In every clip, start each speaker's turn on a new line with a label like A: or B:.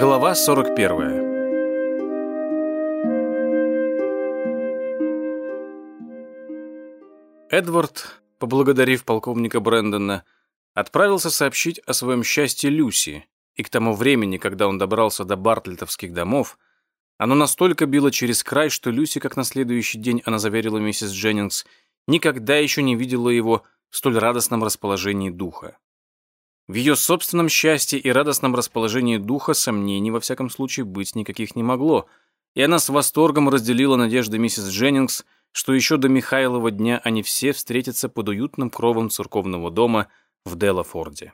A: Глава 41 Эдвард, поблагодарив полковника Брэндона, отправился сообщить о своем счастье Люси, и к тому времени, когда он добрался до бартлетовских домов, оно настолько било через край, что Люси, как на следующий день она заверила миссис Дженнингс, никогда еще не видела его в столь радостном расположении духа. В ее собственном счастье и радостном расположении духа сомнений, во всяком случае, быть никаких не могло, и она с восторгом разделила надежды миссис Дженнингс, что еще до Михайлова дня они все встретятся под уютным кровом церковного дома в Делафорде.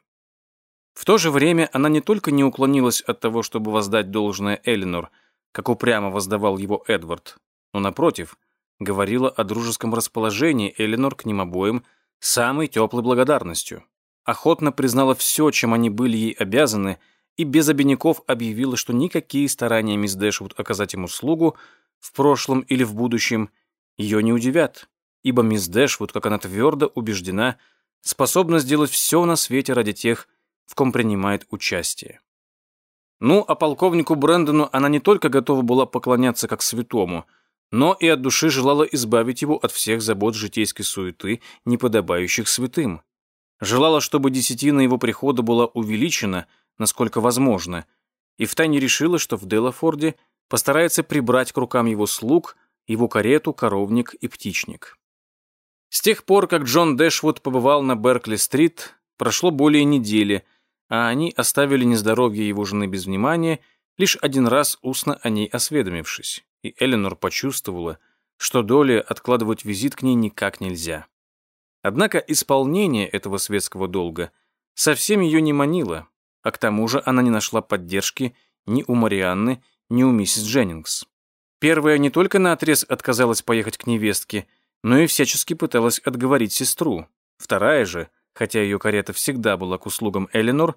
A: В то же время она не только не уклонилась от того, чтобы воздать должное Элинор, как упрямо воздавал его Эдвард, но, напротив, говорила о дружеском расположении Элинор к ним обоим самой теплой благодарностью охотно признала все, чем они были ей обязаны, и без обиняков объявила, что никакие старания мисс Дэшвуд оказать ему услугу в прошлом или в будущем ее не удивят, ибо мисс Дэшвуд, как она твердо убеждена, способна сделать все на свете ради тех, в ком принимает участие. Ну, а полковнику Брэндону она не только готова была поклоняться как святому, но и от души желала избавить его от всех забот житейской суеты, не подобающих святым. Желала, чтобы десятина его прихода была увеличена, насколько возможно, и втайне решила, что в Делафорде постарается прибрать к рукам его слуг, его карету, коровник и птичник. С тех пор, как Джон Дэшвуд побывал на Беркли-стрит, прошло более недели, а они оставили нездоровье его жены без внимания, лишь один раз устно о ней осведомившись, и Эленор почувствовала, что доля откладывать визит к ней никак нельзя. Однако исполнение этого светского долга совсем ее не манило, а к тому же она не нашла поддержки ни у Марианны, ни у миссис Дженнингс. Первая не только наотрез отказалась поехать к невестке, но и всячески пыталась отговорить сестру. Вторая же, хотя ее карета всегда была к услугам Эленор,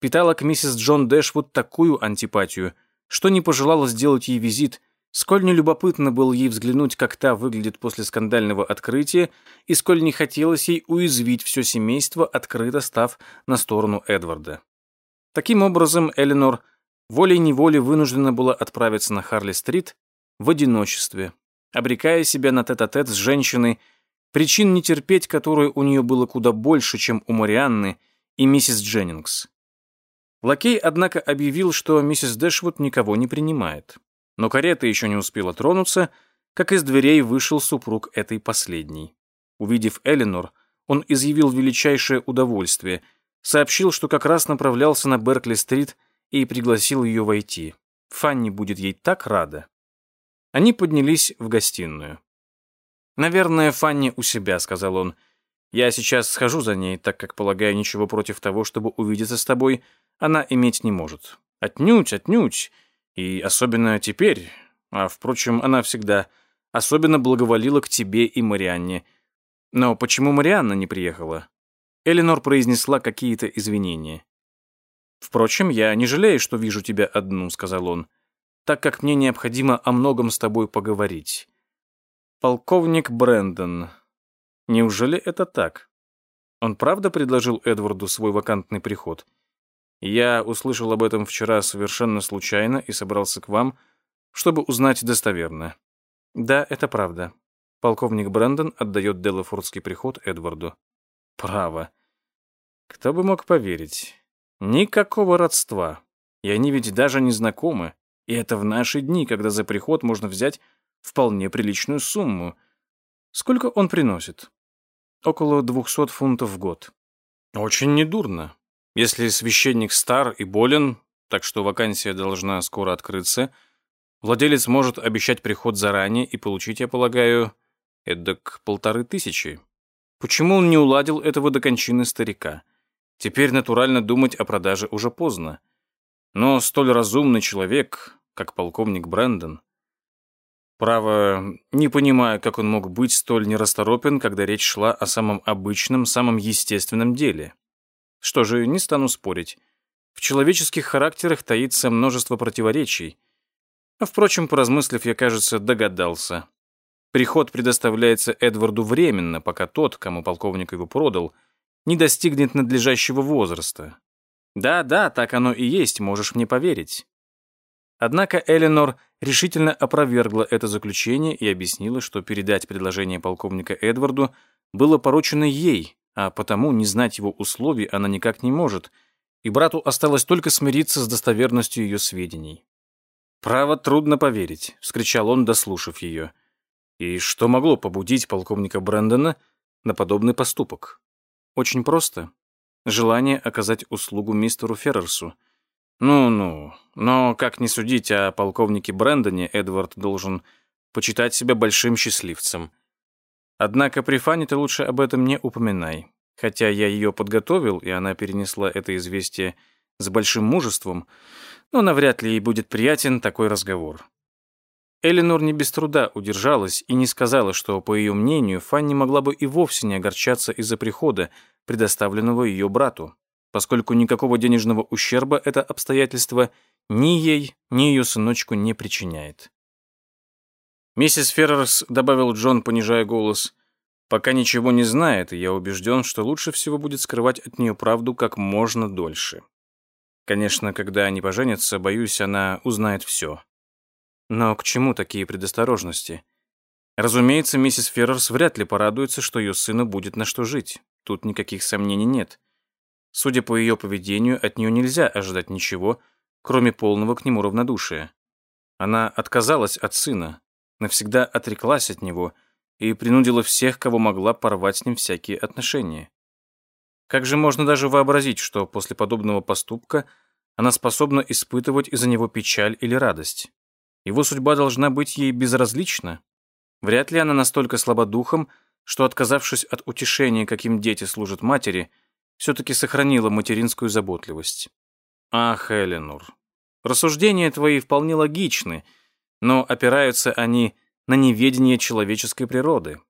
A: питала к миссис Джон Дэшвуд такую антипатию, что не пожелала сделать ей визит Сколь не любопытно было ей взглянуть, как та выглядит после скандального открытия, и сколь не хотелось ей уязвить все семейство, открыто став на сторону Эдварда. Таким образом, Эленор волей-неволей вынуждена была отправиться на Харли-стрит в одиночестве, обрекая себя на тет-а-тет -тет с женщиной, причин не терпеть которой у нее было куда больше, чем у Марианны и миссис Дженнингс. Лакей, однако, объявил, что миссис Дэшвуд никого не принимает. Но карета еще не успела тронуться, как из дверей вышел супруг этой последней. Увидев Эленор, он изъявил величайшее удовольствие, сообщил, что как раз направлялся на Беркли-стрит и пригласил ее войти. Фанни будет ей так рада. Они поднялись в гостиную. «Наверное, Фанни у себя», — сказал он. «Я сейчас схожу за ней, так как, полагаю, ничего против того, чтобы увидеться с тобой, она иметь не может. Отнюдь, отнюдь. И особенно теперь, а, впрочем, она всегда особенно благоволила к тебе и Марианне. Но почему Марианна не приехала? Эленор произнесла какие-то извинения. «Впрочем, я не жалею, что вижу тебя одну», — сказал он, «так как мне необходимо о многом с тобой поговорить». «Полковник Брэндон. Неужели это так?» Он правда предложил Эдварду свой вакантный приход? Я услышал об этом вчера совершенно случайно и собрался к вам, чтобы узнать достоверно. Да, это правда. Полковник Брэндон отдает Делафордский приход Эдварду. Право. Кто бы мог поверить? Никакого родства. И они ведь даже не знакомы. И это в наши дни, когда за приход можно взять вполне приличную сумму. Сколько он приносит? Около 200 фунтов в год. Очень недурно. Если священник стар и болен, так что вакансия должна скоро открыться, владелец может обещать приход заранее и получить, я полагаю, эдак полторы тысячи. Почему он не уладил этого до кончины старика? Теперь натурально думать о продаже уже поздно. Но столь разумный человек, как полковник Брэндон, Право, не понимаю, как он мог быть столь нерасторопен, когда речь шла о самом обычном, самом естественном деле. Что же, не стану спорить. В человеческих характерах таится множество противоречий. А, впрочем, поразмыслив, я, кажется, догадался. Приход предоставляется Эдварду временно, пока тот, кому полковник его продал, не достигнет надлежащего возраста. Да-да, так оно и есть, можешь мне поверить. Однако Эленор решительно опровергла это заключение и объяснила, что передать предложение полковника Эдварду было поручено ей, а потому не знать его условий она никак не может, и брату осталось только смириться с достоверностью ее сведений. «Право трудно поверить», — вскричал он, дослушав ее. И что могло побудить полковника Брэндона на подобный поступок? Очень просто. Желание оказать услугу мистеру Феррерсу — ну-ну, но как не судить о полковнике Брэндоне, Эдвард должен почитать себя большим счастливцем. Однако при Фане ты лучше об этом не упоминай. Хотя я ее подготовил, и она перенесла это известие с большим мужеством, но навряд ли ей будет приятен такой разговор. Эленор не без труда удержалась и не сказала, что, по ее мнению, Фанни могла бы и вовсе не огорчаться из-за прихода, предоставленного ее брату поскольку никакого денежного ущерба это обстоятельство ни ей, ни ее сыночку не причиняет. Миссис Феррерс, добавил Джон, понижая голос, пока ничего не знает, и я убежден, что лучше всего будет скрывать от нее правду как можно дольше. Конечно, когда они поженятся, боюсь, она узнает все. Но к чему такие предосторожности? Разумеется, миссис Феррерс вряд ли порадуется, что ее сыну будет на что жить. Тут никаких сомнений нет. Судя по ее поведению, от нее нельзя ожидать ничего, кроме полного к нему равнодушия. Она отказалась от сына, навсегда отреклась от него и принудила всех, кого могла, порвать с ним всякие отношения. Как же можно даже вообразить, что после подобного поступка она способна испытывать из-за него печаль или радость? Его судьба должна быть ей безразлична. Вряд ли она настолько слаба духом, что, отказавшись от утешения, каким дети служат матери, все-таки сохранила материнскую заботливость. Ах, Эленор, рассуждения твои вполне логичны, но опираются они на неведение человеческой природы.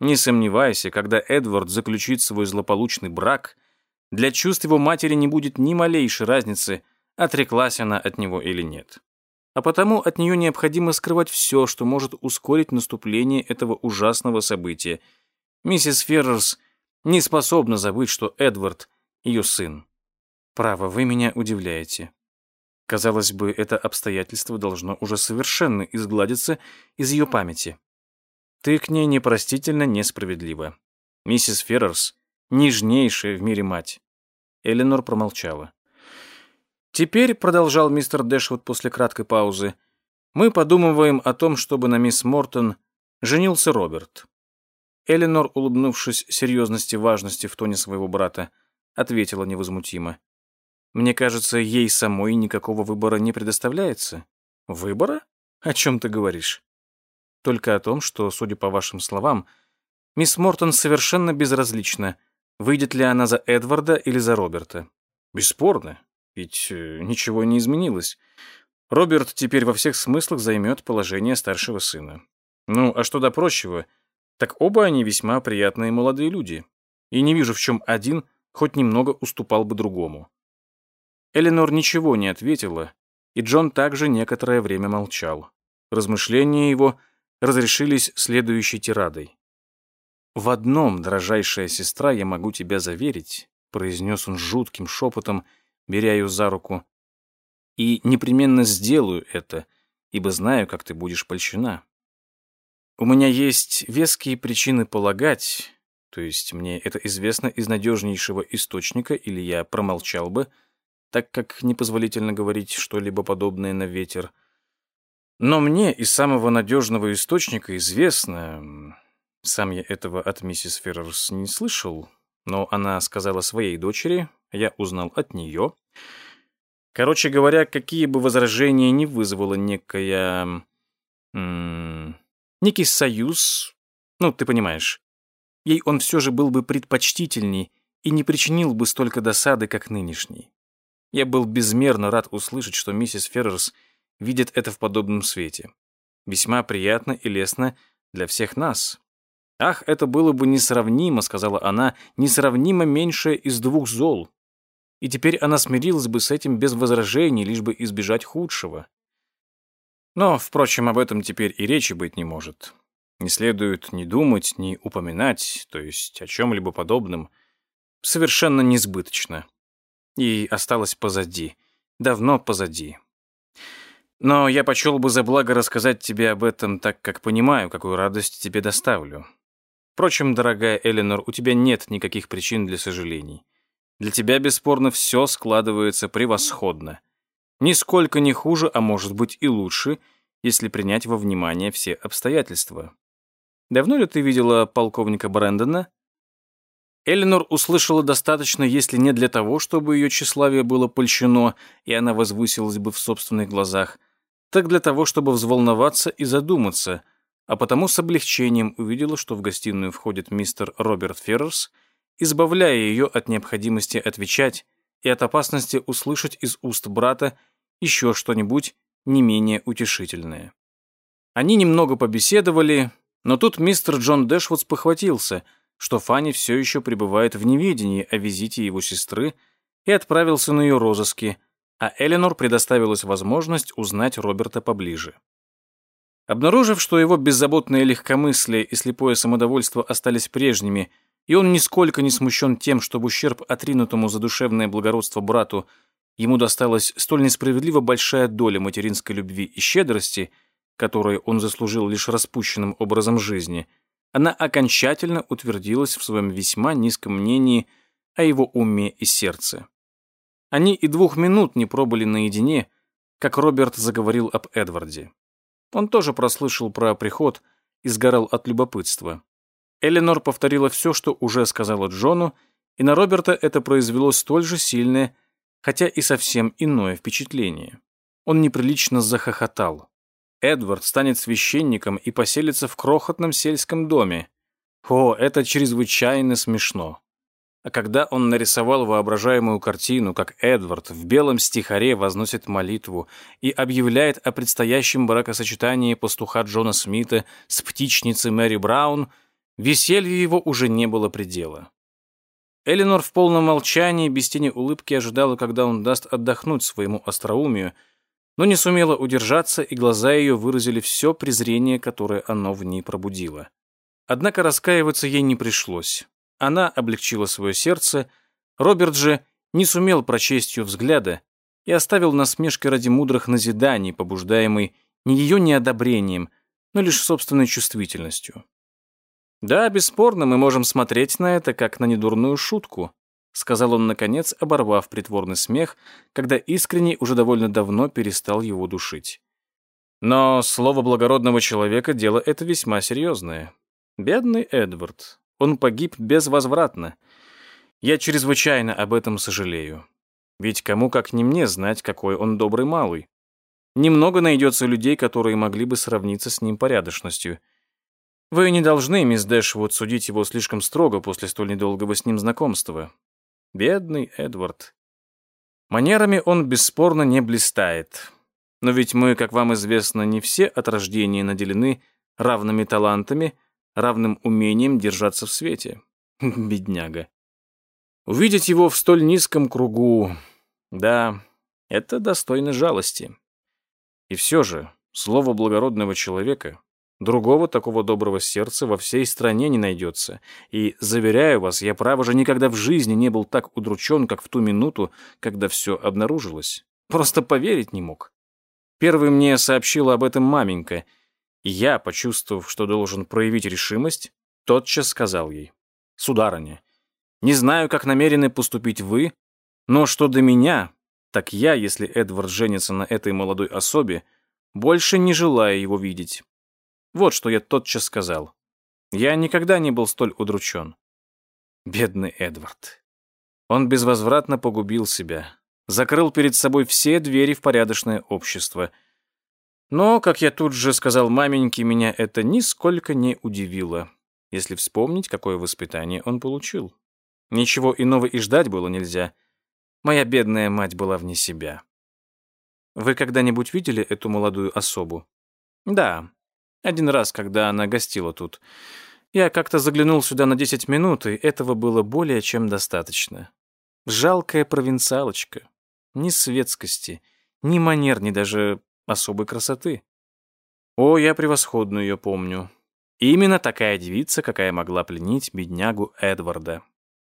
A: Не сомневайся, когда Эдвард заключит свой злополучный брак, для чувств его матери не будет ни малейшей разницы, отреклась она от него или нет. А потому от нее необходимо скрывать все, что может ускорить наступление этого ужасного события. Миссис Феррерс не способна забыть, что Эдвард — ее сын. Право, вы меня удивляете. Казалось бы, это обстоятельство должно уже совершенно изгладиться из ее памяти. Ты к ней непростительно несправедлива. Миссис Феррерс — нежнейшая в мире мать. Эленор промолчала. «Теперь», — продолжал мистер Дэшвуд после краткой паузы, «мы подумываем о том, чтобы на мисс Мортон женился Роберт. Эленор, улыбнувшись серьезности важности в тоне своего брата, ответила невозмутимо. «Мне кажется, ей самой никакого выбора не предоставляется». «Выбора? О чем ты говоришь?» «Только о том, что, судя по вашим словам, мисс Мортон совершенно безразлична, выйдет ли она за Эдварда или за Роберта. Бесспорно, ведь э, ничего не изменилось. Роберт теперь во всех смыслах займет положение старшего сына. Ну, а что до прочего — так оба они весьма приятные молодые люди, и не вижу, в чем один хоть немного уступал бы другому. Эленор ничего не ответила, и Джон также некоторое время молчал. Размышления его разрешились следующей тирадой. «В одном, дрожайшая сестра, я могу тебя заверить», произнес он жутким шепотом, беря ее за руку, «и непременно сделаю это, ибо знаю, как ты будешь польщена. У меня есть веские причины полагать, то есть мне это известно из надежнейшего источника, или я промолчал бы, так как непозволительно говорить что-либо подобное на ветер. Но мне из самого надежного источника известно, сам я этого от миссис Феррерс не слышал, но она сказала своей дочери, я узнал от нее. Короче говоря, какие бы возражения не вызвала некая... Некий союз, ну, ты понимаешь. Ей он все же был бы предпочтительней и не причинил бы столько досады, как нынешний. Я был безмерно рад услышать, что миссис Феррерс видит это в подобном свете. Весьма приятно и лестно для всех нас. «Ах, это было бы несравнимо», — сказала она, — «несравнимо меньше из двух зол». И теперь она смирилась бы с этим без возражений, лишь бы избежать худшего. Но, впрочем, об этом теперь и речи быть не может. Не следует ни думать, ни упоминать, то есть о чем-либо подобном. Совершенно несбыточно. И осталось позади. Давно позади. Но я почел бы за благо рассказать тебе об этом, так как понимаю, какую радость тебе доставлю. Впрочем, дорогая Эленор, у тебя нет никаких причин для сожалений. Для тебя, бесспорно, все складывается превосходно. Нисколько не хуже, а может быть и лучше, если принять во внимание все обстоятельства. Давно ли ты видела полковника Брэндона? Эленор услышала достаточно, если не для того, чтобы ее тщеславие было польщено, и она возвысилась бы в собственных глазах, так для того, чтобы взволноваться и задуматься, а потому с облегчением увидела, что в гостиную входит мистер Роберт Феррерс, избавляя ее от необходимости отвечать и от опасности услышать из уст брата еще что-нибудь не менее утешительное. Они немного побеседовали, но тут мистер Джон Дэшвуд похватился — что Фанни все еще пребывает в неведении о визите его сестры и отправился на ее розыски, а Эленор предоставилась возможность узнать Роберта поближе. Обнаружив, что его беззаботное легкомыслие и слепое самодовольство остались прежними, и он нисколько не смущен тем, что в ущерб отринутому за душевное благородство брату ему досталась столь несправедливо большая доля материнской любви и щедрости, которую он заслужил лишь распущенным образом жизни – она окончательно утвердилась в своем весьма низком мнении о его уме и сердце. Они и двух минут не пробыли наедине, как Роберт заговорил об Эдварде. Он тоже прослышал про приход и сгорал от любопытства. Эленор повторила все, что уже сказала Джону, и на Роберта это произвело столь же сильное, хотя и совсем иное впечатление. Он неприлично захохотал. Эдвард станет священником и поселится в крохотном сельском доме. О, это чрезвычайно смешно. А когда он нарисовал воображаемую картину, как Эдвард в белом стихаре возносит молитву и объявляет о предстоящем бракосочетании пастуха Джона Смита с птичницей Мэри Браун, веселью его уже не было предела. Эленор в полном молчании, без тени улыбки ожидала, когда он даст отдохнуть своему остроумию, но не сумела удержаться, и глаза ее выразили все презрение, которое оно в ней пробудило. Однако раскаиваться ей не пришлось. Она облегчила свое сердце, Роберт же не сумел прочесть ее взгляда и оставил насмешки ради мудрых назиданий, побуждаемый не ее неодобрением, но лишь собственной чувствительностью. Да, бесспорно, мы можем смотреть на это как на недурную шутку, сказал он, наконец, оборвав притворный смех, когда искренний уже довольно давно перестал его душить. Но слово благородного человека — дело это весьма серьезное. Бедный Эдвард. Он погиб безвозвратно. Я чрезвычайно об этом сожалею. Ведь кому как не мне знать, какой он добрый малый. Немного найдется людей, которые могли бы сравниться с ним порядочностью. Вы не должны, мисс Дэшвуд, судить его слишком строго после столь недолгого с ним знакомства. Бедный Эдвард. Манерами он бесспорно не блистает. Но ведь мы, как вам известно, не все от рождения наделены равными талантами, равным умением держаться в свете. Бедняга. Увидеть его в столь низком кругу, да, это достойно жалости. И все же, слово благородного человека Другого такого доброго сердца во всей стране не найдется. И, заверяю вас, я, право же, никогда в жизни не был так удручен, как в ту минуту, когда все обнаружилось. Просто поверить не мог. Первый мне сообщила об этом маменька, я, почувствовав, что должен проявить решимость, тотчас сказал ей. «Сударыня, не знаю, как намерены поступить вы, но что до меня, так я, если Эдвард женится на этой молодой особе, больше не желаю его видеть. Вот что я тотчас сказал. Я никогда не был столь удручен. Бедный Эдвард. Он безвозвратно погубил себя, закрыл перед собой все двери в порядочное общество. Но, как я тут же сказал маменьке, меня это нисколько не удивило, если вспомнить, какое воспитание он получил. Ничего иного и ждать было нельзя. Моя бедная мать была вне себя. Вы когда-нибудь видели эту молодую особу? Да, один раз, когда она гостила тут. Я как-то заглянул сюда на 10 минут, и этого было более чем достаточно. Жалкая провинциалочка. Ни светскости, ни манер, ни даже особой красоты. О, я превосходно ее помню. Именно такая девица, какая могла пленить беднягу Эдварда.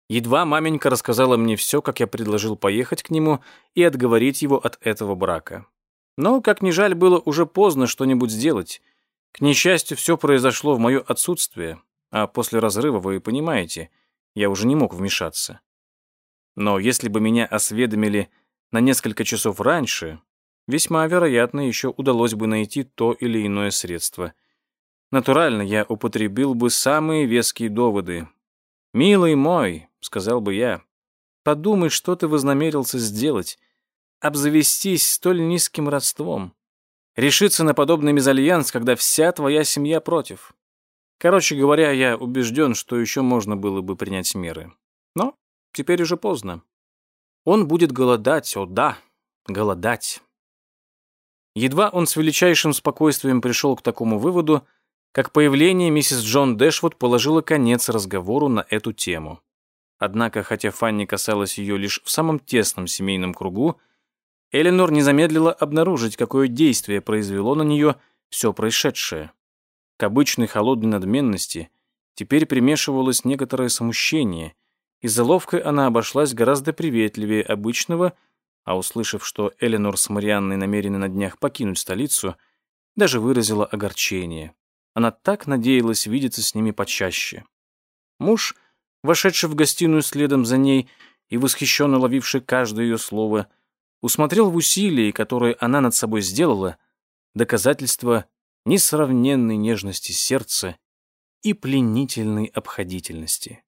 A: Едва маменька рассказала мне все, как я предложил поехать к нему и отговорить его от этого брака. Но, как ни жаль, было уже поздно что-нибудь сделать. К несчастью, все произошло в мое отсутствие, а после разрыва, вы понимаете, я уже не мог вмешаться. Но если бы меня осведомили на несколько часов раньше, весьма вероятно, еще удалось бы найти то или иное средство. Натурально, я употребил бы самые веские доводы. «Милый мой», — сказал бы я, — «подумай, что ты вознамерился сделать, обзавестись столь низким родством, решиться на подобный мезальянс, когда вся твоя семья против. Короче говоря, я убежден, что еще можно было бы принять меры. Но теперь уже поздно. Он будет голодать, о да, голодать. Едва он с величайшим спокойствием пришел к такому выводу, как появление миссис Джон Дэшвуд положило конец разговору на эту тему. Однако, хотя Фанни касалась ее лишь в самом тесном семейном кругу, Эленор не замедлила обнаружить, какое действие произвело на нее все происшедшее. К обычной холодной надменности теперь примешивалось некоторое смущение, и за ловкой она обошлась гораздо приветливее обычного, а услышав, что Эленор с Марианной намерены на днях покинуть столицу, даже выразила огорчение. Она так надеялась видеться с ними почаще. Муж, вошедший в гостиную следом за ней и восхищенно ловивший каждое ее слово, усмотрел в усилии, которое она над собой сделала, доказательство несравненной нежности сердца и пленительной обходительности.